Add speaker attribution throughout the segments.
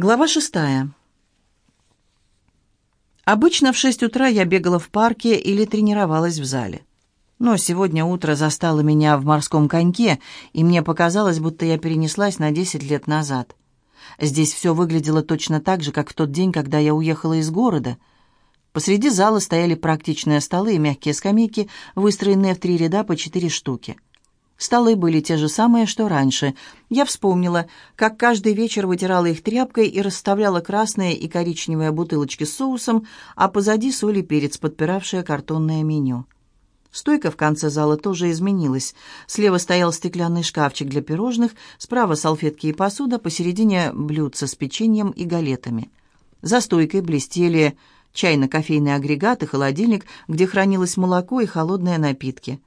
Speaker 1: Глава шестая. Обычно в шесть утра я бегала в парке или тренировалась в зале. Но сегодня утро застало меня в морском коньке, и мне показалось, будто я перенеслась на десять лет назад. Здесь все выглядело точно так же, как в тот день, когда я уехала из города. Посреди зала стояли практичные столы и мягкие скамейки, выстроенные в три ряда по четыре штуки — Столы были те же самые, что раньше. Я вспомнила, как каждый вечер вытирала их тряпкой и расставляла красные и коричневые бутылочки с соусом, а позади соль и перец, подпиравшие картонное меню. Стойка в конце зала тоже изменилась. Слева стоял стеклянный шкафчик для пирожных, справа салфетки и посуда, посередине блюдца с печеньем и галетами. За стойкой блестели чайно-кофейный агрегат и холодильник, где хранилось молоко и холодные напитки.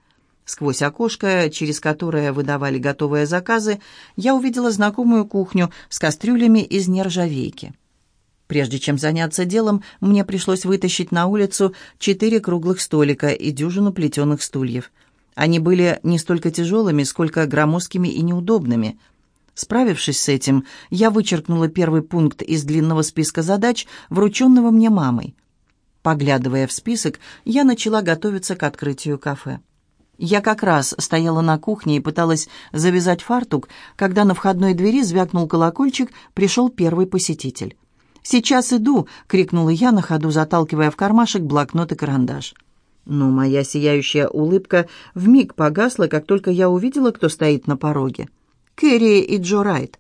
Speaker 1: Сквозь окошко, через которое выдавали готовые заказы, я увидела знакомую кухню с кастрюлями из нержавейки. Прежде чем заняться делом, мне пришлось вытащить на улицу четыре круглых столика и дюжину плетеных стульев. Они были не столько тяжелыми, сколько громоздкими и неудобными. Справившись с этим, я вычеркнула первый пункт из длинного списка задач, врученного мне мамой. Поглядывая в список, я начала готовиться к открытию кафе. Я как раз стояла на кухне и пыталась завязать фартук, когда на входной двери звякнул колокольчик, пришел первый посетитель. «Сейчас иду!» — крикнула я на ходу, заталкивая в кармашек блокнот и карандаш. Но моя сияющая улыбка вмиг погасла, как только я увидела, кто стоит на пороге. Кэрри и Джо Райт.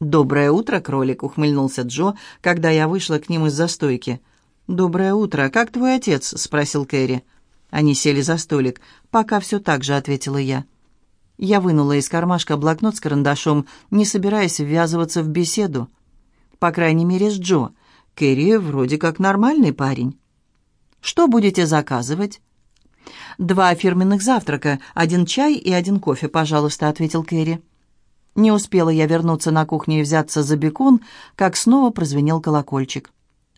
Speaker 1: «Доброе утро, кролик!» — ухмыльнулся Джо, когда я вышла к ним из-за стойки. «Доброе утро! Как твой отец?» — спросил Кэрри. Они сели за столик. «Пока все так же», — ответила я. Я вынула из кармашка блокнот с карандашом, не собираясь ввязываться в беседу. По крайней мере, с Джо. Кэрри вроде как нормальный парень. «Что будете заказывать?» «Два фирменных завтрака, один чай и один кофе, пожалуйста», — ответил Кэрри. Не успела я вернуться на кухню и взяться за бекон, как снова прозвенел колокольчик.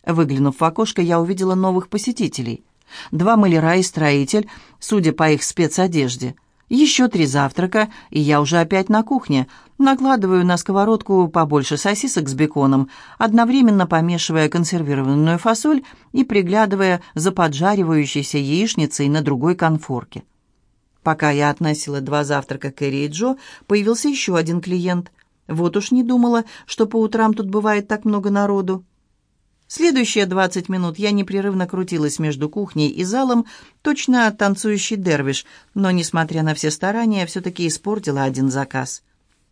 Speaker 1: Выглянув в окошко, я увидела новых посетителей. Два маляра и строитель, судя по их спецодежде. Еще три завтрака, и я уже опять на кухне. Накладываю на сковородку побольше сосисок с беконом, одновременно помешивая консервированную фасоль и приглядывая за поджаривающейся яичницей на другой конфорке. Пока я относила два завтрака Кэрри и Джо, появился еще один клиент. Вот уж не думала, что по утрам тут бывает так много народу. Следующие двадцать минут я непрерывно крутилась между кухней и залом, точно танцующий дервиш, но, несмотря на все старания, все-таки испортила один заказ.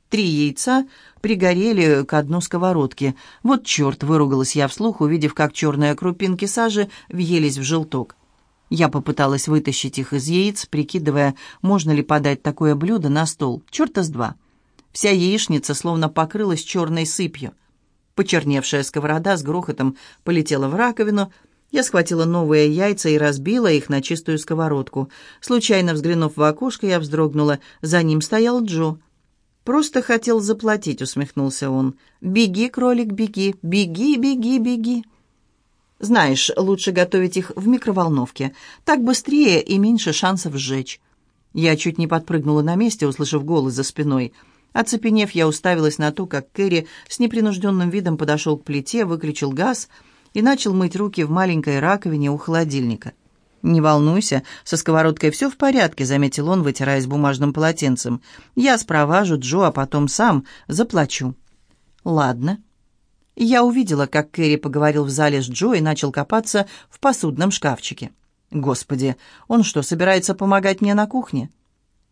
Speaker 1: Три яйца пригорели к дну сковородки. Вот черт, выругалась я вслух, увидев, как черные крупинки сажи въелись в желток. Я попыталась вытащить их из яиц, прикидывая, можно ли подать такое блюдо на стол. Черта с два. Вся яичница словно покрылась черной сыпью. Почерневшая сковорода с грохотом полетела в раковину. Я схватила новые яйца и разбила их на чистую сковородку. Случайно взглянув в окошко, я вздрогнула. За ним стоял Джо. «Просто хотел заплатить», — усмехнулся он. «Беги, кролик, беги, беги, беги, беги». «Знаешь, лучше готовить их в микроволновке. Так быстрее и меньше шансов сжечь». Я чуть не подпрыгнула на месте, услышав голос за спиной — Оцепенев, я уставилась на то, как Кэрри с непринужденным видом подошел к плите, выключил газ и начал мыть руки в маленькой раковине у холодильника. «Не волнуйся, со сковородкой все в порядке», — заметил он, вытираясь бумажным полотенцем. «Я спроважу Джо, а потом сам заплачу». «Ладно». Я увидела, как Кэрри поговорил в зале с Джо и начал копаться в посудном шкафчике. «Господи, он что, собирается помогать мне на кухне?»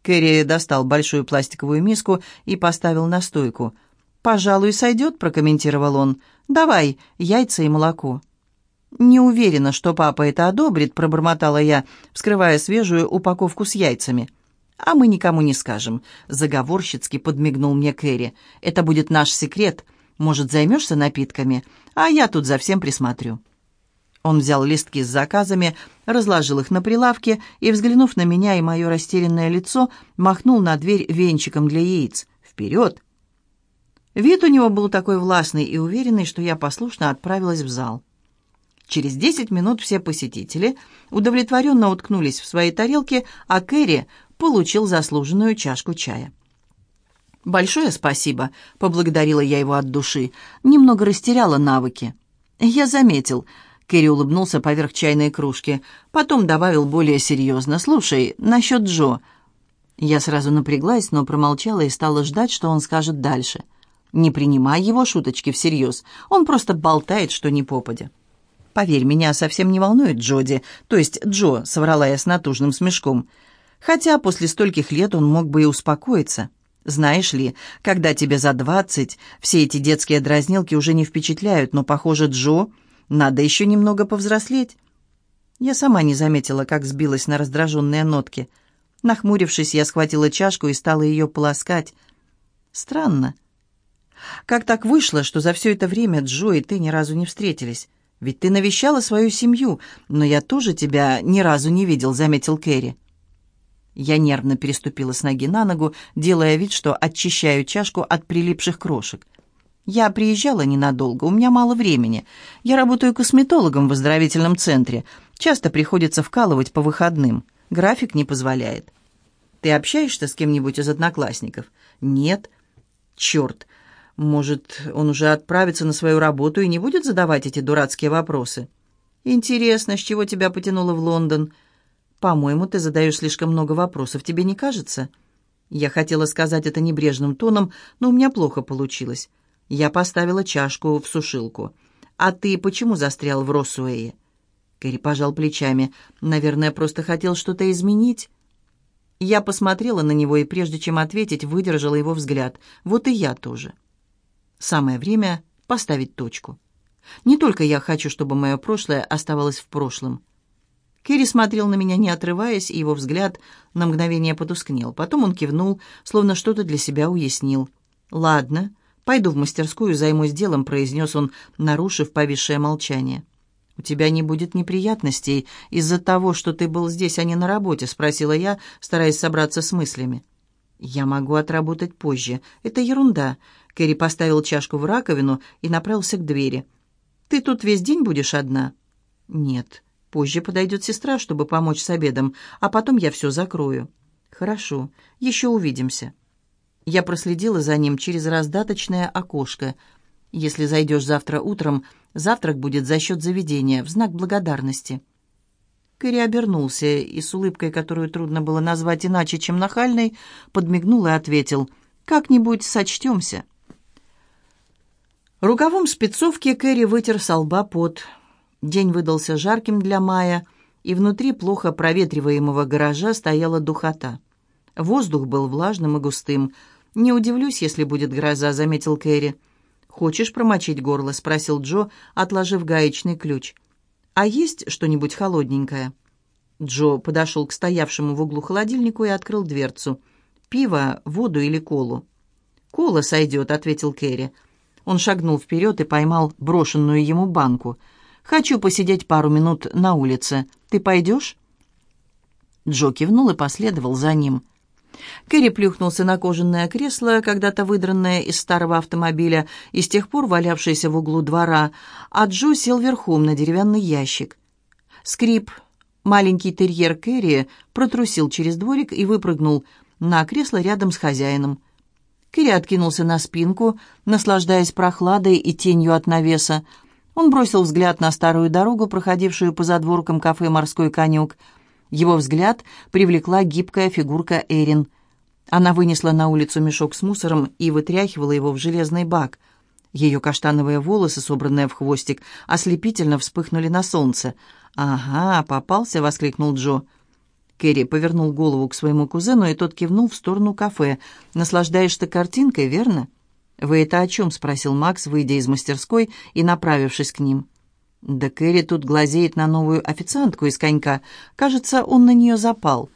Speaker 1: Кэрри достал большую пластиковую миску и поставил на стойку. «Пожалуй, сойдет», — прокомментировал он. «Давай, яйца и молоко». «Не уверена, что папа это одобрит», — пробормотала я, вскрывая свежую упаковку с яйцами. «А мы никому не скажем», — заговорщицки подмигнул мне Кэрри. «Это будет наш секрет. Может, займешься напитками, а я тут за всем присмотрю». Он взял листки с заказами, разложил их на прилавке и, взглянув на меня и мое растерянное лицо, махнул на дверь венчиком для яиц. «Вперед!» Вид у него был такой властный и уверенный, что я послушно отправилась в зал. Через десять минут все посетители удовлетворенно уткнулись в свои тарелки, а Кэрри получил заслуженную чашку чая. «Большое спасибо», — поблагодарила я его от души. Немного растеряла навыки. «Я заметил», — Кэрри улыбнулся поверх чайной кружки. Потом добавил более серьезно. «Слушай, насчет Джо». Я сразу напряглась, но промолчала и стала ждать, что он скажет дальше. Не принимай его шуточки всерьез. Он просто болтает, что не попадя. «Поверь, меня совсем не волнует Джоди, то есть Джо», — соврала я с натужным смешком. Хотя после стольких лет он мог бы и успокоиться. Знаешь ли, когда тебе за двадцать, все эти детские дразнилки уже не впечатляют, но, похоже, Джо, надо еще немного повзрослеть. Я сама не заметила, как сбилась на раздраженные нотки. Нахмурившись, я схватила чашку и стала ее полоскать. Странно. Как так вышло, что за все это время Джо и ты ни разу не встретились? Ведь ты навещала свою семью, но я тоже тебя ни разу не видел, заметил Кэрри. Я нервно переступила с ноги на ногу, делая вид, что очищаю чашку от прилипших крошек. Я приезжала ненадолго, у меня мало времени. Я работаю косметологом в оздоровительном центре. Часто приходится вкалывать по выходным. График не позволяет. Ты общаешься с кем-нибудь из одноклассников? Нет. Черт. Может, он уже отправится на свою работу и не будет задавать эти дурацкие вопросы? Интересно, с чего тебя потянуло в Лондон? «По-моему, ты задаешь слишком много вопросов, тебе не кажется?» Я хотела сказать это небрежным тоном, но у меня плохо получилось. Я поставила чашку в сушилку. «А ты почему застрял в Росуэе?» Кэрри пожал плечами. «Наверное, просто хотел что-то изменить». Я посмотрела на него и, прежде чем ответить, выдержала его взгляд. Вот и я тоже. Самое время поставить точку. Не только я хочу, чтобы мое прошлое оставалось в прошлом. Керри смотрел на меня, не отрываясь, и его взгляд на мгновение потускнел. Потом он кивнул, словно что-то для себя уяснил. «Ладно, пойду в мастерскую, займусь делом», — произнес он, нарушив повисшее молчание. «У тебя не будет неприятностей из-за того, что ты был здесь, а не на работе?» — спросила я, стараясь собраться с мыслями. «Я могу отработать позже. Это ерунда». Кэрри поставил чашку в раковину и направился к двери. «Ты тут весь день будешь одна?» «Нет. Позже подойдет сестра, чтобы помочь с обедом, а потом я все закрою». «Хорошо, еще увидимся». Я проследила за ним через раздаточное окошко. «Если зайдешь завтра утром, завтрак будет за счет заведения, в знак благодарности». Кэрри обернулся и с улыбкой, которую трудно было назвать иначе, чем нахальной, подмигнул и ответил «Как-нибудь сочтемся». Рукавом спецовки Кэрри вытер со лба пот. День выдался жарким для мая, и внутри плохо проветриваемого гаража стояла духота. Воздух был влажным и густым. «Не удивлюсь, если будет гроза», — заметил Кэрри. «Хочешь промочить горло?» — спросил Джо, отложив гаечный ключ. «А есть что-нибудь холодненькое?» Джо подошел к стоявшему в углу холодильнику и открыл дверцу. «Пиво, воду или колу?» «Кола сойдет», — ответил Кэрри. Он шагнул вперед и поймал брошенную ему банку — Хочу посидеть пару минут на улице. Ты пойдешь?» Джо кивнул и последовал за ним. Кэрри плюхнулся на кожаное кресло, когда-то выдранное из старого автомобиля и с тех пор валявшееся в углу двора, а Джо сел верхом на деревянный ящик. Скрип. Маленький терьер Кэрри протрусил через дворик и выпрыгнул на кресло рядом с хозяином. Кэрри откинулся на спинку, наслаждаясь прохладой и тенью от навеса, он бросил взгляд на старую дорогу, проходившую по задворкам кафе «Морской конек». Его взгляд привлекла гибкая фигурка Эрин. Она вынесла на улицу мешок с мусором и вытряхивала его в железный бак. Ее каштановые волосы, собранные в хвостик, ослепительно вспыхнули на солнце. «Ага, попался!» — воскликнул Джо. Кэрри повернул голову к своему кузену, и тот кивнул в сторону кафе. «Наслаждаешься картинкой, верно?» «Вы это о чем?» — спросил Макс, выйдя из мастерской и направившись к ним. «Да Кэрри тут глазеет на новую официантку из конька. Кажется, он на нее запал».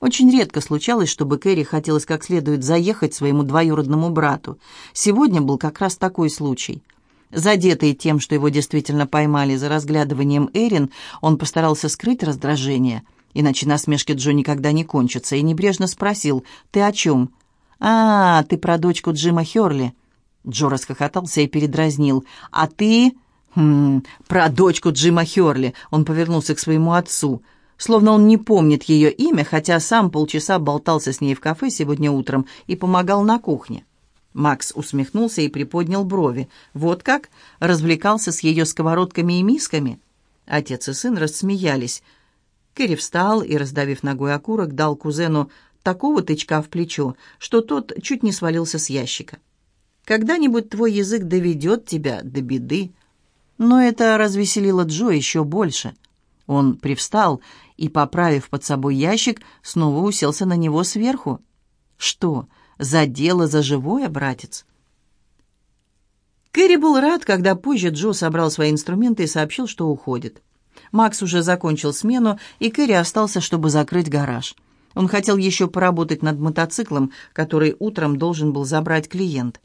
Speaker 1: Очень редко случалось, чтобы Кэрри хотелось как следует заехать своему двоюродному брату. Сегодня был как раз такой случай. Задетый тем, что его действительно поймали за разглядыванием Эрин, он постарался скрыть раздражение, иначе насмешки Джо никогда не кончатся, и небрежно спросил «Ты о чем?» «А, ты про дочку Джима Херли». Джо расхохотался и передразнил. «А ты...» хм, «Про дочку Джима Херли». Он повернулся к своему отцу. словно он не помнит ее имя, хотя сам полчаса болтался с ней в кафе сегодня утром и помогал на кухне. Макс усмехнулся и приподнял брови. Вот как? Развлекался с ее сковородками и мисками? Отец и сын рассмеялись. Кэрри встал и, раздавив ногой окурок, дал кузену такого тычка в плечо, что тот чуть не свалился с ящика. «Когда-нибудь твой язык доведет тебя до беды». Но это развеселило Джо еще больше. Он привстал и, поправив под собой ящик, снова уселся на него сверху. «Что, за дело за живое, братец?» Кэрри был рад, когда позже Джо собрал свои инструменты и сообщил, что уходит. Макс уже закончил смену, и Кэрри остался, чтобы закрыть гараж. Он хотел еще поработать над мотоциклом, который утром должен был забрать клиент.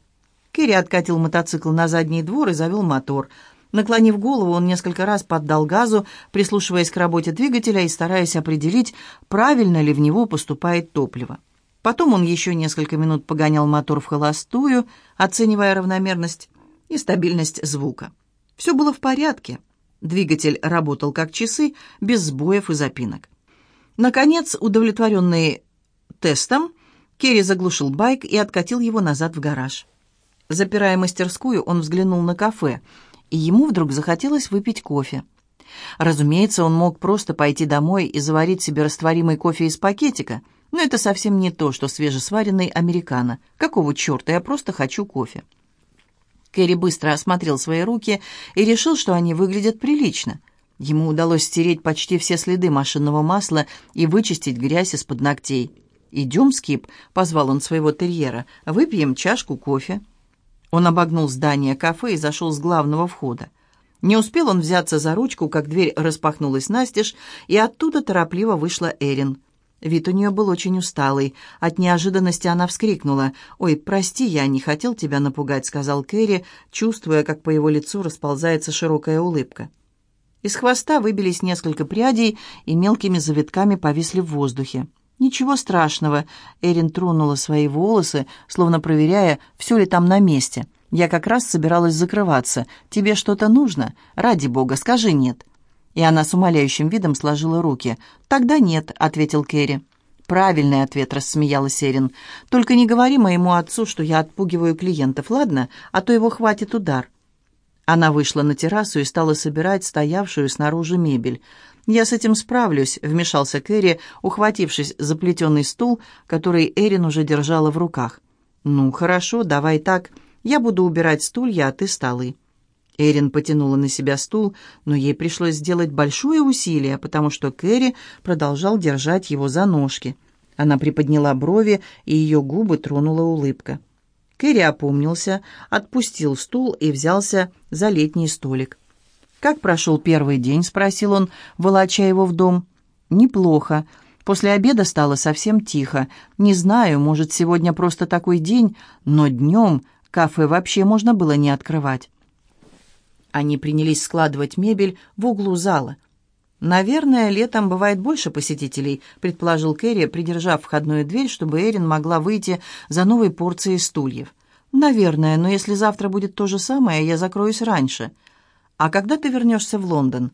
Speaker 1: Кэрри откатил мотоцикл на задний двор и завел мотор. Наклонив голову, он несколько раз поддал газу, прислушиваясь к работе двигателя и стараясь определить, правильно ли в него поступает топливо. Потом он еще несколько минут погонял мотор в холостую, оценивая равномерность и стабильность звука. Все было в порядке. Двигатель работал как часы, без сбоев и запинок. Наконец, удовлетворенный тестом, Керри заглушил байк и откатил его назад в гараж. Запирая мастерскую, он взглянул на кафе, и ему вдруг захотелось выпить кофе. Разумеется, он мог просто пойти домой и заварить себе растворимый кофе из пакетика, но это совсем не то, что свежесваренный американо. Какого черта, я просто хочу кофе. Кэрри быстро осмотрел свои руки и решил, что они выглядят прилично. Ему удалось стереть почти все следы машинного масла и вычистить грязь из-под ногтей. «Идем, Скип», — позвал он своего терьера, — «выпьем чашку кофе». Он обогнул здание кафе и зашел с главного входа. Не успел он взяться за ручку, как дверь распахнулась настежь, и оттуда торопливо вышла Эрин. Вид у нее был очень усталый. От неожиданности она вскрикнула. «Ой, прости, я не хотел тебя напугать», — сказал Кэрри, чувствуя, как по его лицу расползается широкая улыбка. Из хвоста выбились несколько прядей и мелкими завитками повисли в воздухе. «Ничего страшного», — Эрин тронула свои волосы, словно проверяя, все ли там на месте. «Я как раз собиралась закрываться. Тебе что-то нужно? Ради бога, скажи «нет». И она с умоляющим видом сложила руки. «Тогда нет», — ответил Керри. «Правильный ответ», — рассмеялась Эрин. «Только не говори моему отцу, что я отпугиваю клиентов, ладно? А то его хватит удар». Она вышла на террасу и стала собирать стоявшую снаружи мебель. «Я с этим справлюсь», — вмешался Кэрри, ухватившись за плетеный стул, который Эрин уже держала в руках. «Ну, хорошо, давай так. Я буду убирать стулья, а ты столы». Эрин потянула на себя стул, но ей пришлось сделать большое усилие, потому что Кэрри продолжал держать его за ножки. Она приподняла брови, и ее губы тронула улыбка. Кэрри опомнился, отпустил стул и взялся за летний столик. «Как прошел первый день?» — спросил он, волоча его в дом. «Неплохо. После обеда стало совсем тихо. Не знаю, может, сегодня просто такой день, но днем кафе вообще можно было не открывать». Они принялись складывать мебель в углу зала. «Наверное, летом бывает больше посетителей», — предположил Кэрри, придержав входную дверь, чтобы Эрин могла выйти за новой порцией стульев. «Наверное, но если завтра будет то же самое, я закроюсь раньше. А когда ты вернешься в Лондон?»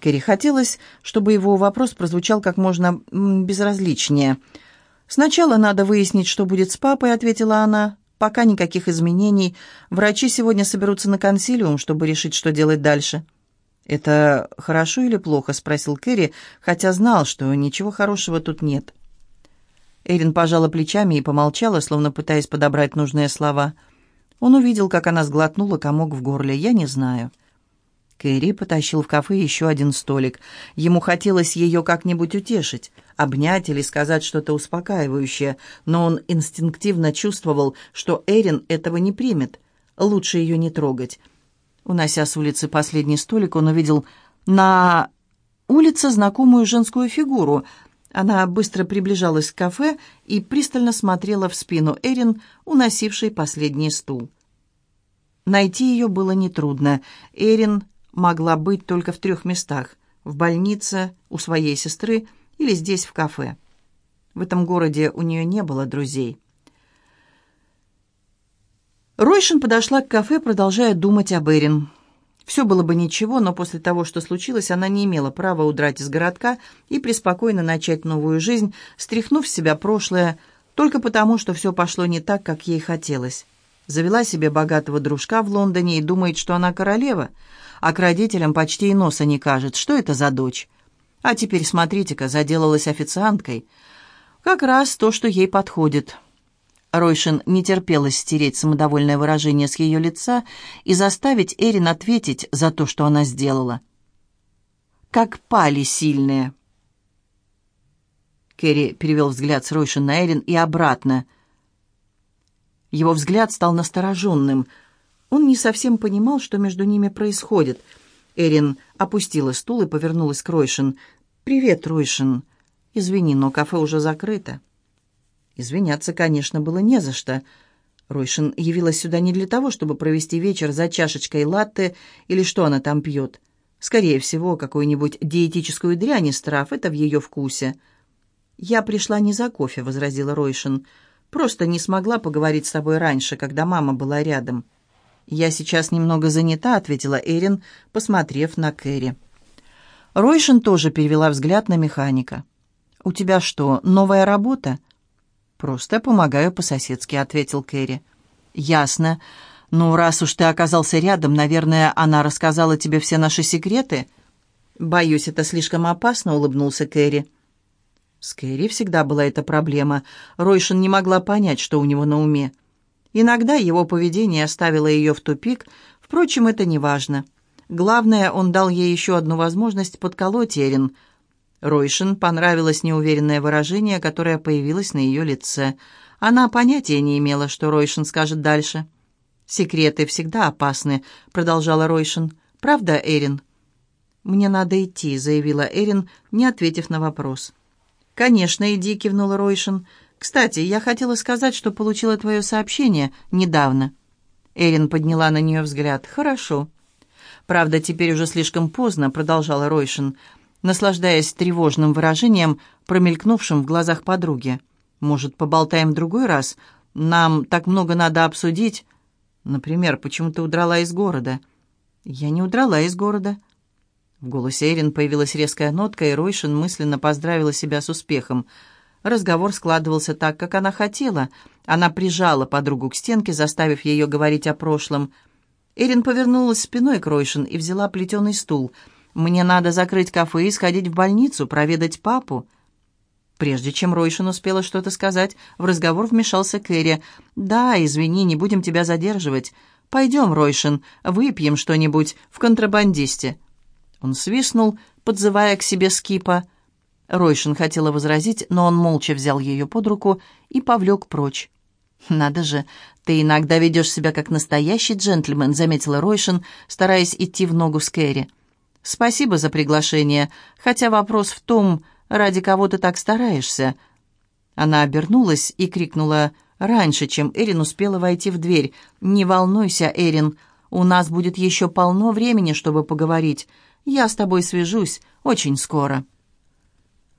Speaker 1: Кэрри хотелось, чтобы его вопрос прозвучал как можно безразличнее. «Сначала надо выяснить, что будет с папой», — ответила она. «Пока никаких изменений. Врачи сегодня соберутся на консилиум, чтобы решить, что делать дальше». «Это хорошо или плохо?» — спросил Кэрри, хотя знал, что ничего хорошего тут нет. Эрин пожала плечами и помолчала, словно пытаясь подобрать нужные слова. Он увидел, как она сглотнула комок в горле. «Я не знаю». Кэрри потащил в кафе еще один столик. Ему хотелось ее как-нибудь утешить, обнять или сказать что-то успокаивающее, но он инстинктивно чувствовал, что Эрин этого не примет. Лучше ее не трогать. Унося с улицы последний столик, он увидел на улице знакомую женскую фигуру. Она быстро приближалась к кафе и пристально смотрела в спину Эрин, уносившей последний стул. Найти ее было нетрудно. Эрин могла быть только в трех местах – в больнице, у своей сестры или здесь, в кафе. В этом городе у нее не было друзей. Ройшин подошла к кафе, продолжая думать об Эрин. Все было бы ничего, но после того, что случилось, она не имела права удрать из городка и преспокойно начать новую жизнь, стряхнув с себя прошлое, только потому, что все пошло не так, как ей хотелось. Завела себе богатого дружка в Лондоне и думает, что она королева, а к родителям почти и носа не кажет. Что это за дочь? А теперь, смотрите-ка, заделалась официанткой. Как раз то, что ей подходит. Ройшин не терпелось стереть самодовольное выражение с ее лица и заставить Эрин ответить за то, что она сделала. «Как пали сильные!» Керри перевел взгляд с Ройшин на Эрин и обратно. Его взгляд стал настороженным. Он не совсем понимал, что между ними происходит. Эрин опустила стул и повернулась к Ройшин. «Привет, Ройшин. Извини, но кафе уже закрыто». Извиняться, конечно, было не за что. Ройшин явилась сюда не для того, чтобы провести вечер за чашечкой латте или что она там пьет. Скорее всего, какую-нибудь диетическую дрянь из трав, это в ее вкусе. «Я пришла не за кофе», — возразила Ройшин. «Просто не смогла поговорить с тобой раньше, когда мама была рядом». «Я сейчас немного занята», — ответила Эрин, посмотрев на Кэрри. Ройшин тоже перевела взгляд на механика. «У тебя что, новая работа?» «Просто помогаю по-соседски», — ответил Кэрри. «Ясно. Ну, раз уж ты оказался рядом, наверное, она рассказала тебе все наши секреты?» «Боюсь, это слишком опасно», — улыбнулся Кэрри. С Кэрри всегда была эта проблема. Ройшин не могла понять, что у него на уме. Иногда его поведение оставило ее в тупик, впрочем, это не важно. Главное, он дал ей еще одну возможность подколоть Эрин — Ройшин понравилось неуверенное выражение, которое появилось на ее лице. Она понятия не имела, что Ройшин скажет дальше. «Секреты всегда опасны», — продолжала Ройшин. «Правда, Эрин?» «Мне надо идти», — заявила Эрин, не ответив на вопрос. «Конечно, иди», — кивнула Ройшин. «Кстати, я хотела сказать, что получила твое сообщение недавно». Эрин подняла на нее взгляд. «Хорошо». «Правда, теперь уже слишком поздно», — продолжала Ройшин наслаждаясь тревожным выражением, промелькнувшим в глазах подруги. «Может, поболтаем другой раз? Нам так много надо обсудить. Например, почему ты удрала из города?» «Я не удрала из города». В голосе Эрин появилась резкая нотка, и Ройшин мысленно поздравила себя с успехом. Разговор складывался так, как она хотела. Она прижала подругу к стенке, заставив ее говорить о прошлом. Эрин повернулась спиной к Ройшин и взяла плетеный стул — мне надо закрыть кафе и сходить в больницу, проведать папу». Прежде чем Ройшин успела что-то сказать, в разговор вмешался Кэрри. «Да, извини, не будем тебя задерживать. Пойдем, Ройшин, выпьем что-нибудь в контрабандисте». Он свистнул, подзывая к себе Скипа. Ройшин хотела возразить, но он молча взял ее под руку и повлек прочь. «Надо же, ты иногда ведешь себя как настоящий джентльмен», — заметила Ройшин, стараясь идти в ногу с Кэрри. «Спасибо за приглашение, хотя вопрос в том, ради кого ты так стараешься». Она обернулась и крикнула раньше, чем Эрин успела войти в дверь. «Не волнуйся, Эрин, у нас будет еще полно времени, чтобы поговорить. Я с тобой свяжусь очень скоро».